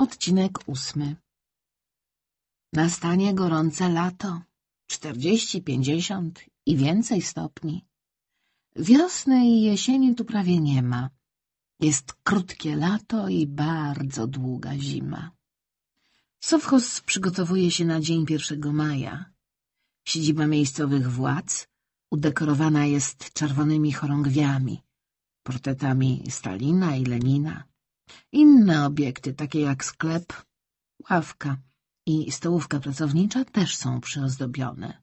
Odcinek ósmy Nastanie gorące lato, czterdzieści, pięćdziesiąt i więcej stopni. Wiosny i jesieni tu prawie nie ma. Jest krótkie lato i bardzo długa zima. Sowchos przygotowuje się na dzień 1 maja. Siedziba miejscowych władz udekorowana jest czerwonymi chorągwiami, portretami Stalina i Lenina. Inne obiekty, takie jak sklep, ławka i stołówka pracownicza też są przyozdobione.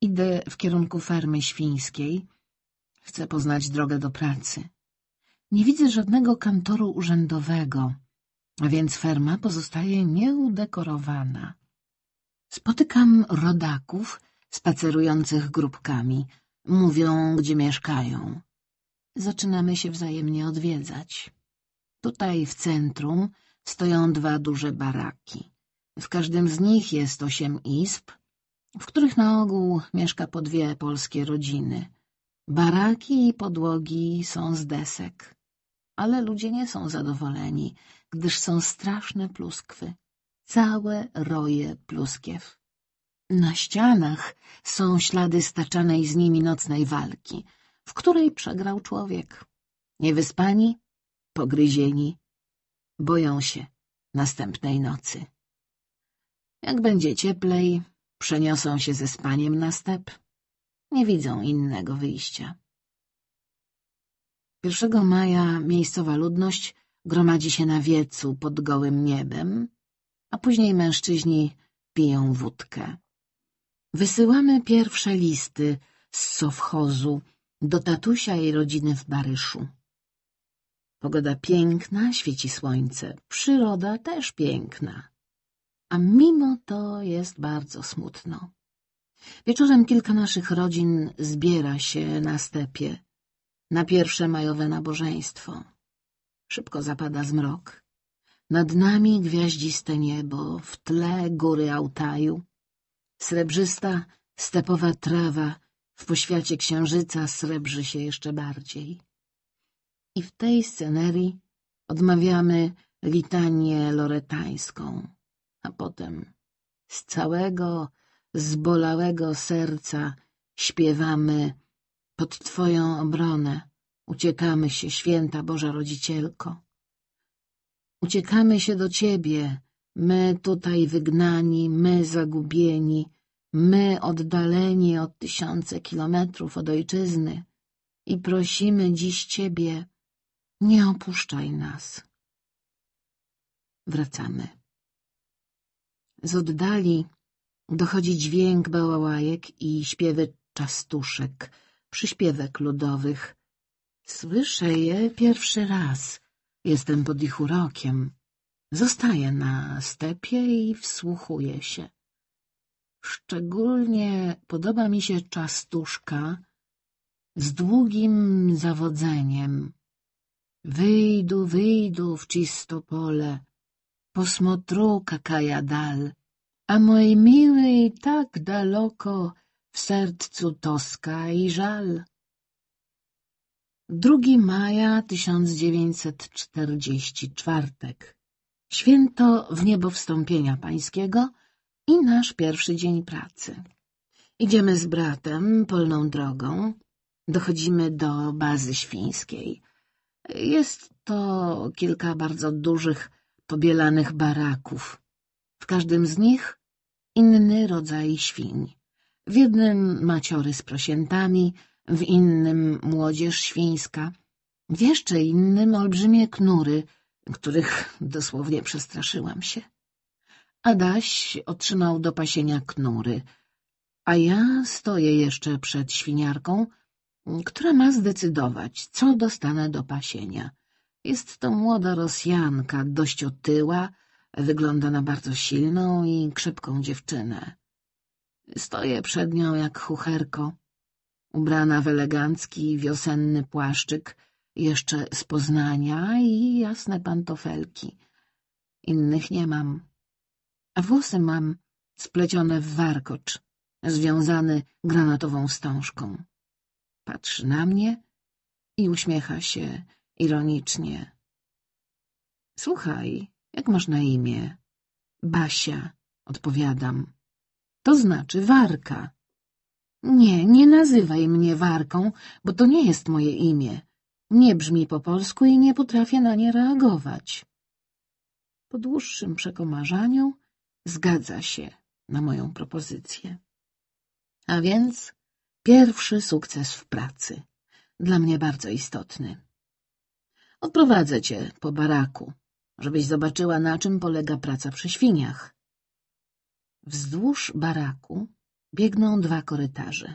Idę w kierunku fermy świńskiej. Chcę poznać drogę do pracy. Nie widzę żadnego kantoru urzędowego, a więc ferma pozostaje nieudekorowana. Spotykam rodaków spacerujących grupkami. Mówią, gdzie mieszkają. Zaczynamy się wzajemnie odwiedzać. Tutaj w centrum stoją dwa duże baraki. W każdym z nich jest osiem izb, w których na ogół mieszka po dwie polskie rodziny. Baraki i podłogi są z desek, ale ludzie nie są zadowoleni, gdyż są straszne pluskwy, całe roje pluskiew. Na ścianach są ślady staczanej z nimi nocnej walki, w której przegrał człowiek. Niewyspani, pogryzieni, boją się następnej nocy. Jak będzie cieplej, przeniosą się ze spaniem na step. Nie widzą innego wyjścia. 1 maja miejscowa ludność gromadzi się na wiecu pod gołym niebem, a później mężczyźni piją wódkę. Wysyłamy pierwsze listy z sowchozu do tatusia i rodziny w Baryszu. Pogoda piękna, świeci słońce, przyroda też piękna. A mimo to jest bardzo smutno. Wieczorem kilka naszych rodzin zbiera się na stepie, na pierwsze majowe nabożeństwo. Szybko zapada zmrok. Nad nami gwiaździste niebo, w tle góry Altaju. Srebrzysta, stepowa trawa w poświacie księżyca srebrzy się jeszcze bardziej. I w tej scenerii odmawiamy litanię loretańską, a potem z całego zbolałego serca śpiewamy pod Twoją obronę, uciekamy się, święta Boża Rodzicielko. Uciekamy się do Ciebie, my tutaj wygnani, my zagubieni, my oddaleni od tysiące kilometrów od ojczyzny i prosimy dziś Ciebie, nie opuszczaj nas. Wracamy. Z oddali dochodzi dźwięk bałałajek i śpiewy czastuszek, przyśpiewek ludowych. Słyszę je pierwszy raz. Jestem pod ich urokiem. Zostaję na stepie i wsłuchuję się. Szczególnie podoba mi się czastuszka z długim zawodzeniem. Wyjdu, wyjdu w czysto pole, posmotru kakaja dal, a mój miły i tak daleko w sercu toska i żal. 2 maja 1944 Święto w niebo wstąpienia pańskiego i nasz pierwszy dzień pracy. Idziemy z bratem polną drogą, dochodzimy do bazy świńskiej. Jest to kilka bardzo dużych, pobielanych baraków. W każdym z nich inny rodzaj świń. W jednym maciory z prosiętami, w innym młodzież świńska, w jeszcze innym olbrzymie knury, których dosłownie przestraszyłam się. Adaś otrzymał do pasienia knury, a ja stoję jeszcze przed świniarką, która ma zdecydować, co dostanę do pasienia. Jest to młoda Rosjanka, dość otyła, wygląda na bardzo silną i krzepką dziewczynę. Stoję przed nią jak chucherko, ubrana w elegancki wiosenny płaszczyk, jeszcze z Poznania i jasne pantofelki. Innych nie mam. A włosy mam splecione w warkocz, związany granatową wstążką. Patrzy na mnie i uśmiecha się ironicznie. — Słuchaj, Jak masz na imię? Basia, odpowiadam. To znaczy Warka. Nie, nie nazywaj mnie Warką, bo to nie jest moje imię. Nie brzmi po polsku i nie potrafię na nie reagować. Po dłuższym przekomarzaniu zgadza się na moją propozycję. A więc pierwszy sukces w pracy. Dla mnie bardzo istotny. Odprowadzę cię po baraku, żebyś zobaczyła, na czym polega praca przy świniach. Wzdłuż baraku biegną dwa korytarze.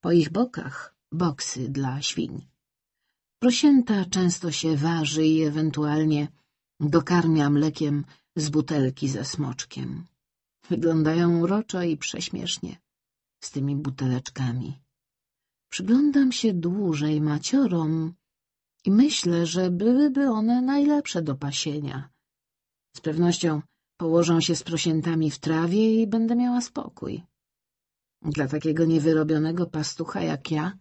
Po ich bokach boksy dla świń. Prosięta często się waży i ewentualnie dokarmia mlekiem z butelki ze smoczkiem. Wyglądają uroczo i prześmiesznie z tymi buteleczkami. Przyglądam się dłużej maciorom i myślę, że byłyby one najlepsze do pasienia. Z pewnością położą się z prosiętami w trawie i będę miała spokój. Dla takiego niewyrobionego pastucha jak ja,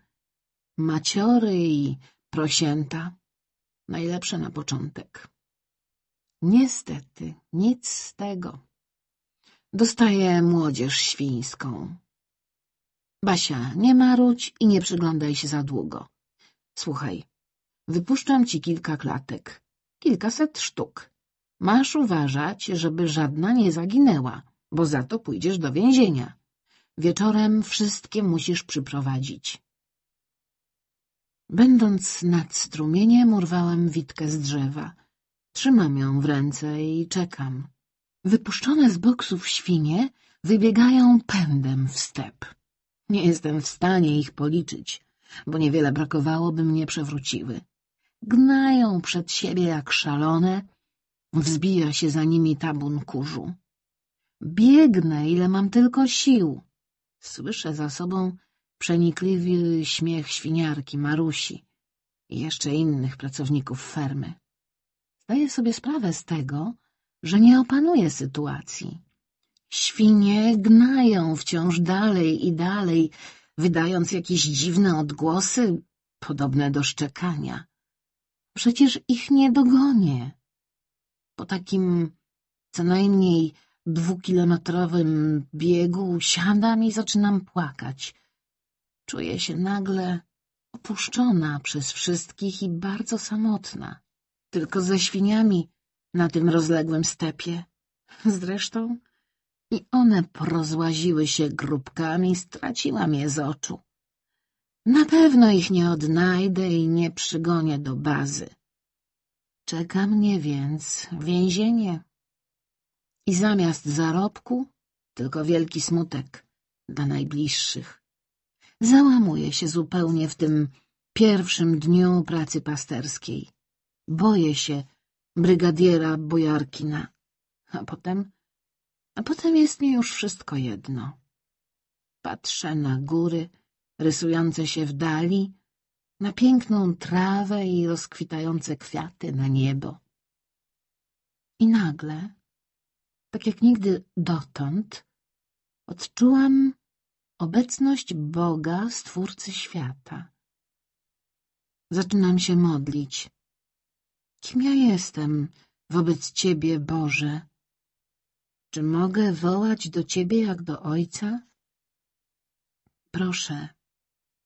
maciory i prosięta najlepsze na początek. Niestety, nic z tego. Dostaję młodzież świńską. Basia, nie marudź i nie przyglądaj się za długo. Słuchaj, wypuszczam ci kilka klatek, kilkaset sztuk. Masz uważać, żeby żadna nie zaginęła, bo za to pójdziesz do więzienia. Wieczorem wszystkie musisz przyprowadzić. Będąc nad strumieniem, urwałam witkę z drzewa. Trzymam ją w ręce i czekam. Wypuszczone z boksów świnie wybiegają pędem w step. Nie jestem w stanie ich policzyć, bo niewiele brakowało, by mnie przewróciły. Gnają przed siebie jak szalone, wzbija się za nimi tabun kurzu. Biegnę, ile mam tylko sił. Słyszę za sobą przenikliwy śmiech świniarki, Marusi i jeszcze innych pracowników fermy. Zdaję sobie sprawę z tego, że nie opanuję sytuacji. Świnie gnają wciąż dalej i dalej, wydając jakieś dziwne odgłosy, podobne do szczekania. Przecież ich nie dogonię. Po takim co najmniej dwukilometrowym biegu siadam i zaczynam płakać. Czuję się nagle opuszczona przez wszystkich i bardzo samotna. Tylko ze świniami na tym rozległym stepie. Zresztą i one porozłaziły się grupkami, straciłam je z oczu. Na pewno ich nie odnajdę i nie przygonię do bazy. Czeka mnie więc więzienie. I zamiast zarobku tylko wielki smutek dla najbliższych. Załamuję się zupełnie w tym pierwszym dniu pracy pasterskiej. Boję się brygadiera Bojarkina, a potem, a potem jest mi już wszystko jedno. Patrzę na góry rysujące się w dali, na piękną trawę i rozkwitające kwiaty na niebo. I nagle, tak jak nigdy dotąd, odczułam obecność Boga, Stwórcy świata. Zaczynam się modlić. Kim ja jestem wobec Ciebie, Boże? Czy mogę wołać do Ciebie jak do Ojca? Proszę,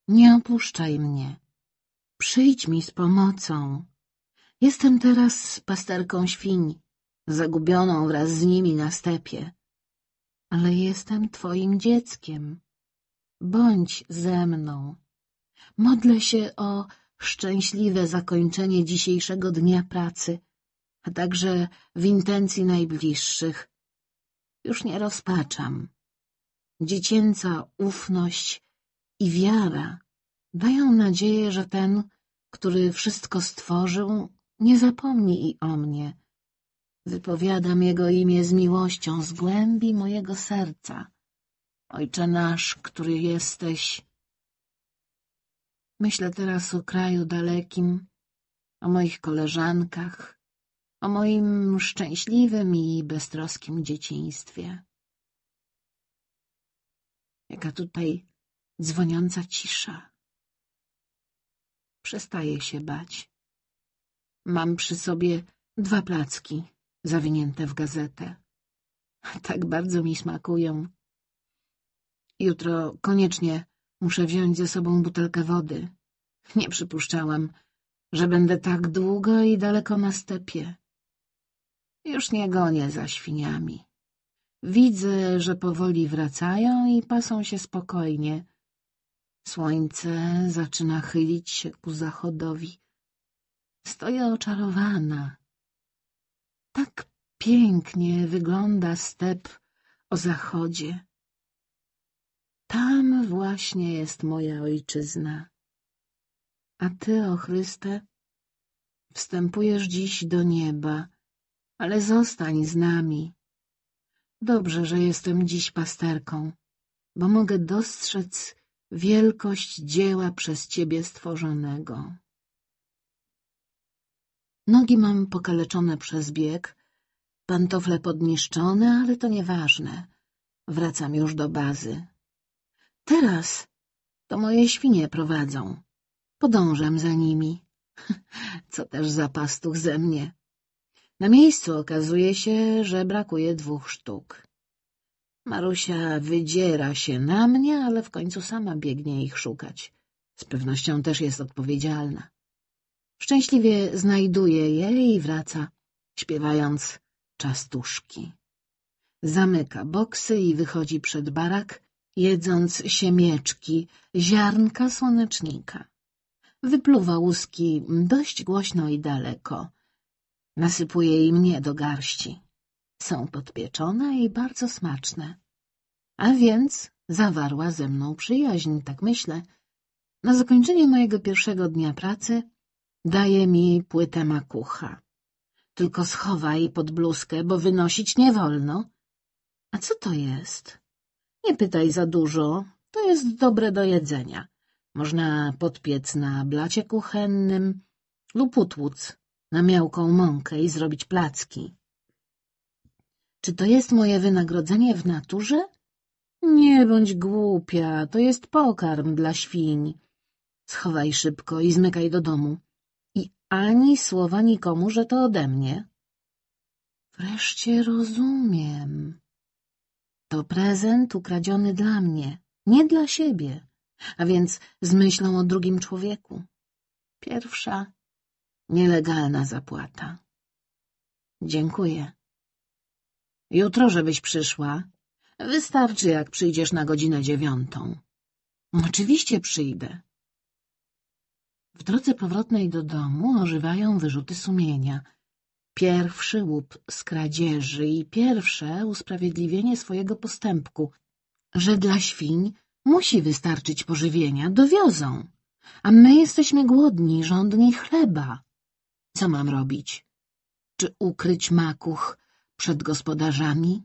nie opuszczaj mnie. Przyjdź mi z pomocą. Jestem teraz pasterką świń, zagubioną wraz z nimi na stepie. Ale jestem Twoim dzieckiem. Bądź ze mną. Modlę się o szczęśliwe zakończenie dzisiejszego dnia pracy, a także w intencji najbliższych. Już nie rozpaczam. Dziecięca ufność i wiara dają nadzieję, że ten, który wszystko stworzył, nie zapomni i o mnie. Wypowiadam Jego imię z miłością z głębi mojego serca. Ojcze nasz, który jesteś... Myślę teraz o kraju dalekim, o moich koleżankach, o moim szczęśliwym i beztroskim dzieciństwie. Jaka tutaj dzwoniąca cisza. Przestaję się bać. Mam przy sobie dwa placki zawinięte w gazetę. Tak bardzo mi smakują. Jutro koniecznie muszę wziąć ze sobą butelkę wody. Nie przypuszczałam, że będę tak długo i daleko na stepie. Już nie gonię za świniami. Widzę, że powoli wracają i pasą się spokojnie. Słońce zaczyna chylić się ku zachodowi. Stoję oczarowana. Tak pięknie wygląda step o zachodzie. Tam właśnie jest moja ojczyzna. A ty, o Chryste, wstępujesz dziś do nieba, ale zostań z nami. Dobrze, że jestem dziś pasterką, bo mogę dostrzec wielkość dzieła przez ciebie stworzonego. Nogi mam pokaleczone przez bieg, pantofle podniszczone, ale to nieważne. Wracam już do bazy. Teraz to moje świnie prowadzą. Podążam za nimi. Co też za pastuch ze mnie. Na miejscu okazuje się, że brakuje dwóch sztuk. Marusia wydziera się na mnie, ale w końcu sama biegnie ich szukać. Z pewnością też jest odpowiedzialna. Szczęśliwie znajduje je i wraca, śpiewając czastuszki. Zamyka boksy i wychodzi przed barak, jedząc siemieczki, ziarnka słonecznika. Wypluwa łuski dość głośno i daleko. Nasypuje i mnie do garści. Są podpieczone i bardzo smaczne. A więc zawarła ze mną przyjaźń, tak myślę. Na zakończenie mojego pierwszego dnia pracy daje mi płytę makucha. Tylko schowaj pod bluzkę, bo wynosić nie wolno. A co to jest? Nie pytaj za dużo, to jest dobre do jedzenia. Można podpiec na blacie kuchennym lub utłuc na miałką mąkę i zrobić placki. Czy to jest moje wynagrodzenie w naturze? Nie bądź głupia, to jest pokarm dla świń. Schowaj szybko i zmykaj do domu. I ani słowa nikomu, że to ode mnie. Wreszcie rozumiem. To prezent ukradziony dla mnie, nie dla siebie, a więc z myślą o drugim człowieku. Pierwsza, nielegalna zapłata. Dziękuję. Jutro, żebyś przyszła. Wystarczy, jak przyjdziesz na godzinę dziewiątą. Oczywiście przyjdę. W drodze powrotnej do domu ożywają wyrzuty sumienia. Pierwszy łup z kradzieży i pierwsze usprawiedliwienie swojego postępku, że dla świń musi wystarczyć pożywienia, dowiozą, a my jesteśmy głodni, żądni chleba. Co mam robić? Czy ukryć makuch przed gospodarzami?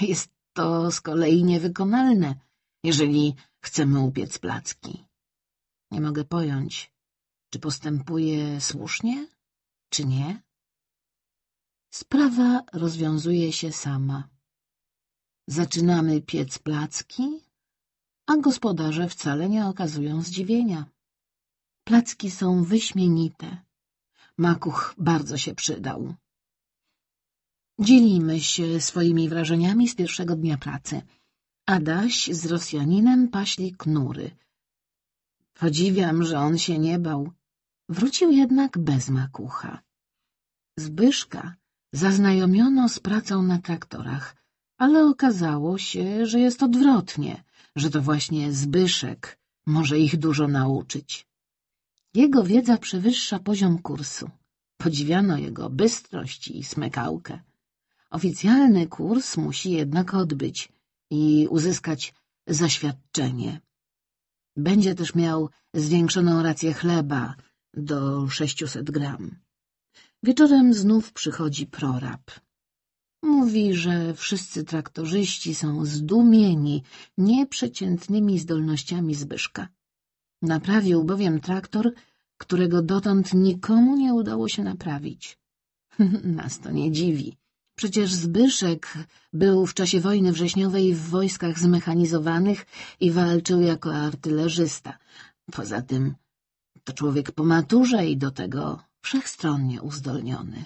Jest to z kolei niewykonalne, jeżeli chcemy upiec placki. Nie mogę pojąć, czy postępuję słusznie, czy nie? Sprawa rozwiązuje się sama. Zaczynamy piec placki, a gospodarze wcale nie okazują zdziwienia. Placki są wyśmienite. Makuch bardzo się przydał. Dzielimy się swoimi wrażeniami z pierwszego dnia pracy. Adaś z Rosjaninem paśli knury. Podziwiam, że on się nie bał. Wrócił jednak bez makucha. Zbyszka zaznajomiono z pracą na traktorach, ale okazało się, że jest odwrotnie, że to właśnie Zbyszek może ich dużo nauczyć. Jego wiedza przewyższa poziom kursu. Podziwiano jego bystrość i smykałkę. Oficjalny kurs musi jednak odbyć i uzyskać zaświadczenie. Będzie też miał zwiększoną rację chleba do 600 gram. Wieczorem znów przychodzi prorab. Mówi, że wszyscy traktorzyści są zdumieni nieprzeciętnymi zdolnościami Zbyszka. Naprawił bowiem traktor, którego dotąd nikomu nie udało się naprawić. Nas to nie dziwi. Przecież Zbyszek był w czasie wojny wrześniowej w wojskach zmechanizowanych i walczył jako artylerzysta. Poza tym to człowiek po maturze i do tego wszechstronnie uzdolniony.